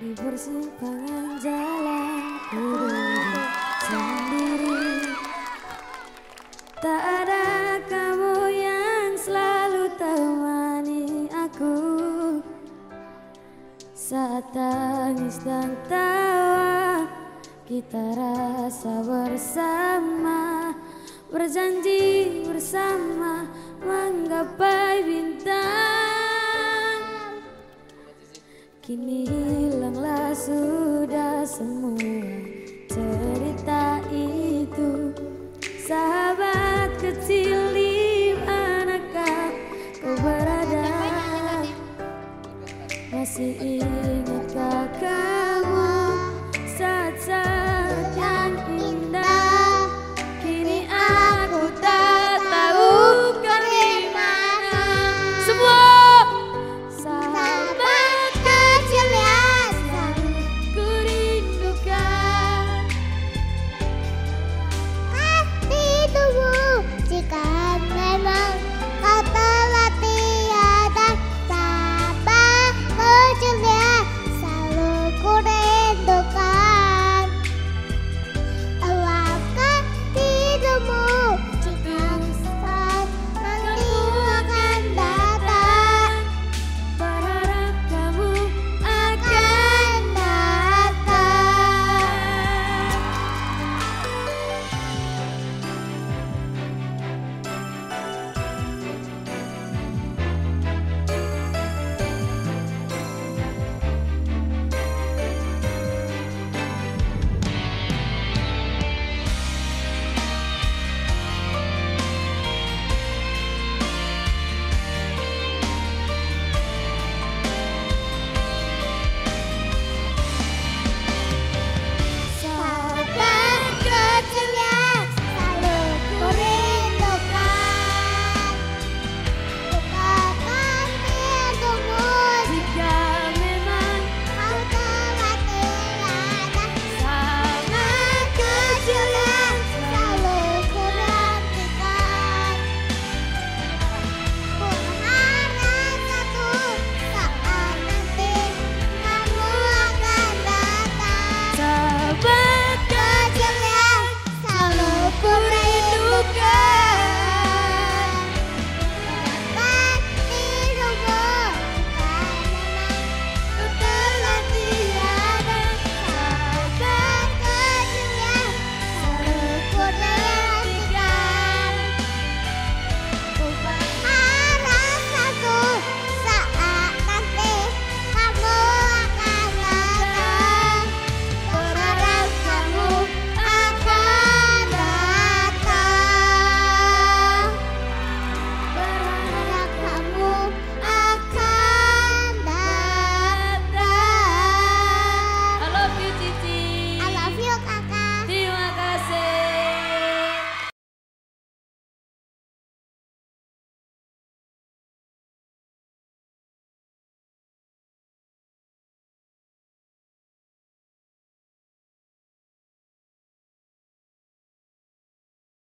Di persimpangan jalan Duduk sendiri. Tak ada kamu yang selalu temani aku. Saat tangis dan tawa Kita rasa bersama. Berjanji bersama Menggapai bintang. Kini sudah semua cerita itu. Sahabat kecil di manakah kau berada? Masih